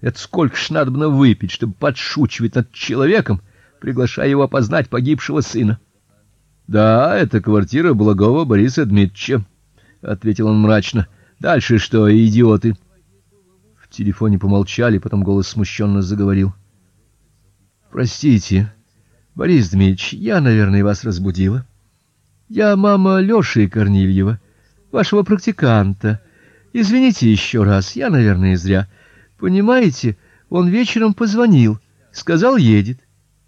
Это сколько ж надобно выпить, чтобы подшучивать над человеком, приглашая его опознать погибшего сына. Да, это квартира благого Бориса Дмитрича, ответил он мрачно. Дальше что, идиоты? В телефоне помолчали, потом голос смущенно заговорил. Простите, Борис Дмитрич, я, наверное, вас разбудила. Я мама Лёши Корнильева, вашего практиканта. Извините еще раз, я, наверное, зря. Понимаете, он вечером позвонил, сказал, едет.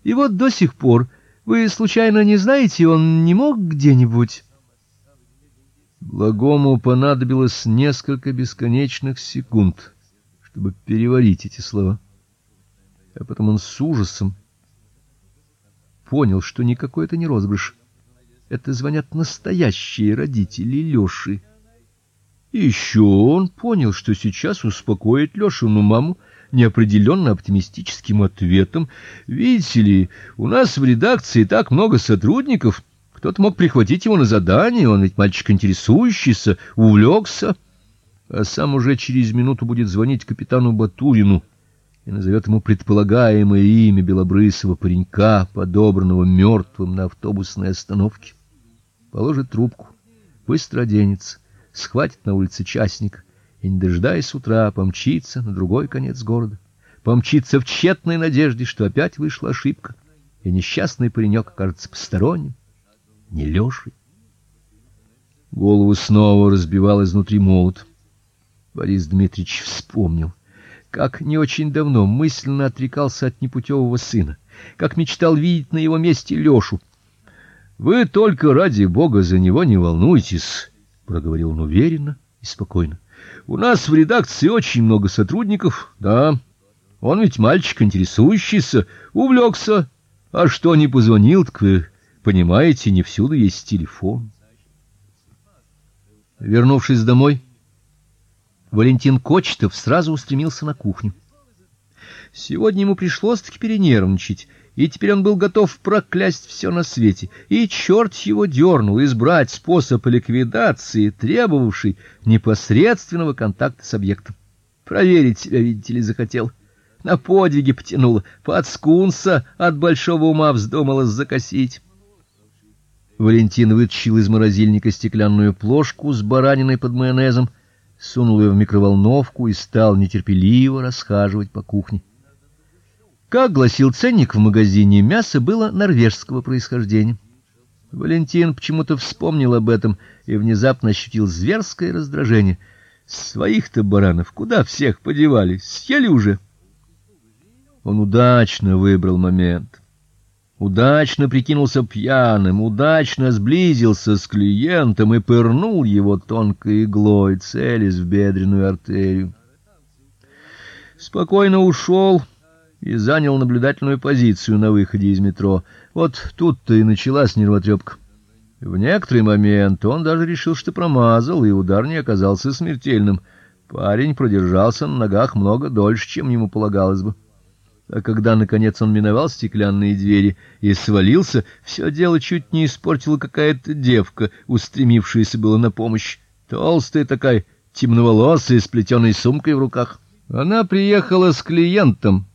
И вот до сих пор вы случайно не знаете, он не мог где-нибудь Благому понадобилось несколько бесконечных секунд, чтобы переварить эти слова. А потом он с ужасом понял, что никакой это не розыгрыш. Это звонят настоящие родители Лёши. И еще он понял, что сейчас успокоит Лёшину маму неопределенно оптимистическим ответом. Видите ли, у нас в редакции так много сотрудников, кто-то мог прихватить его на задание, он ведь мальчик интересующийся, увлекся, а сам уже через минуту будет звонить капитану Батурину и назовет ему предполагаемое имя белобрысого паренька, подобранного мертвым на автобусной остановке. Положит трубку, быстро оденется, схватит на улице частник и не дожидаясь утра помчится на другой конец города, помчится в тщетной надежде, что опять вышла ошибка, и несчастный паренек окажется посторонним, не Лёшей. Голову снова разбивал изнутри молот. Борис Дмитриевич вспомнил, как не очень давно мысленно отрекался от непутевого сына, как мечтал видеть на его месте Лёшу, вы только ради бога за него не волнуйтесь, проговорил он уверенно и спокойно. У нас в редакции очень много сотрудников, да. Он ведь мальчик интересующийся, увлекся, а что не позвонил, так вы понимаете, не всюду есть телефон. Вернувшись домой, Валентин Кочетов сразу устремился на кухню. Сегодня ему пришлось-таки перенервничать и теперь он был готов проклясть все на свете, и черт его дернул избрать способ ликвидации, требовавший непосредственного контакта с объектом. Проверить себя, видите ли, захотел. На подвиги потянуло, под скунса от большого ума вздумалось закосить. Валентин вытащил из морозильника стеклянную плошку с бараниной под майонезом, сунул ее в микроволновку и стал нетерпеливо расхаживать по кухне. Как гласил ценник в магазине, мясо было норвежского происхождения. Валентин почему-то вспомнил об этом и внезапно ощутил зверское раздражение. Своих-то баранов куда всех подевали? Съели уже. Он удачно выбрал момент. Удачно прикинулся пьяным, удачно сблизился с клиентом и пырнул его тонкой иглой, целясь в бедренную артерию. Спокойно ушел и занял наблюдательную позицию на выходе из метро. Вот тут-то и началась нервотрепка. В некоторый момент он даже решил, что промазал, и удар не оказался смертельным. Парень продержался на ногах много дольше, чем ему полагалось бы. А когда наконец он миновал стеклянные двери и свалился, все дело чуть не испортила какая-то девка, устремившаяся была на помощь. Толстая такая, темноволосая, с плетеной сумкой в руках. Она приехала с клиентом,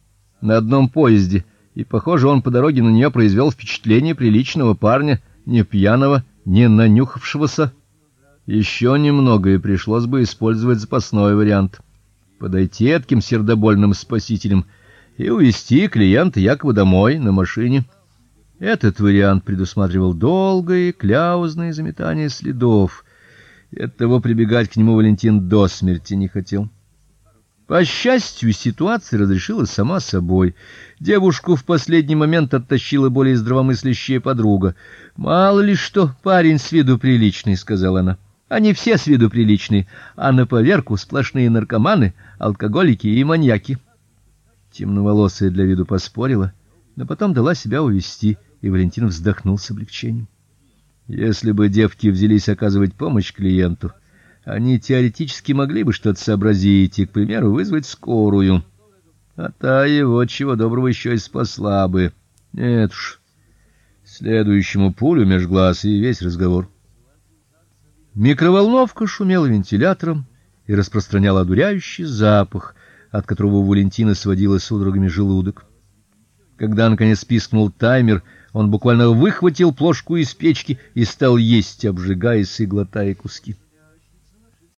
на одном поезде, и, похоже, он по дороге на нее произвел впечатление приличного парня, не пьяного, не нанюхавшегося. Еще немного и пришлось бы использовать запасной вариант. Подойти этим сердобольным спасителем и увезти клиента якобы домой на машине. Этот вариант предусматривал долгое кляузное заметание следов. И оттого прибегать к нему Валентин до смерти не хотел. По счастью, ситуация разрешилась сама собой. Девушку в последний момент оттащила более здравомыслящая подруга. Мало ли что, парень с виду приличный, сказала она. Они все с виду приличные, а на поверку сплошные наркоманы, алкоголики и маньяки. Темноволосая для виду поспорила, но потом дала себя увести, и Валентин вздохнул с облегчением. Если бы девки взялись оказывать помощь клиенту, они теоретически могли бы что-то сообразить и, к примеру, вызвать скорую. А та его чего доброго еще и спасла бы. Нет уж. Следующему пулю меж глаз и весь разговор. Микроволновка шумела вентилятором и распространяла одуряющий запах, от которого у Валентины сводило судорогами желудок. Когда наконец пискнул таймер, он буквально выхватил плошку из печки и стал есть, обжигаясь и глотая куски.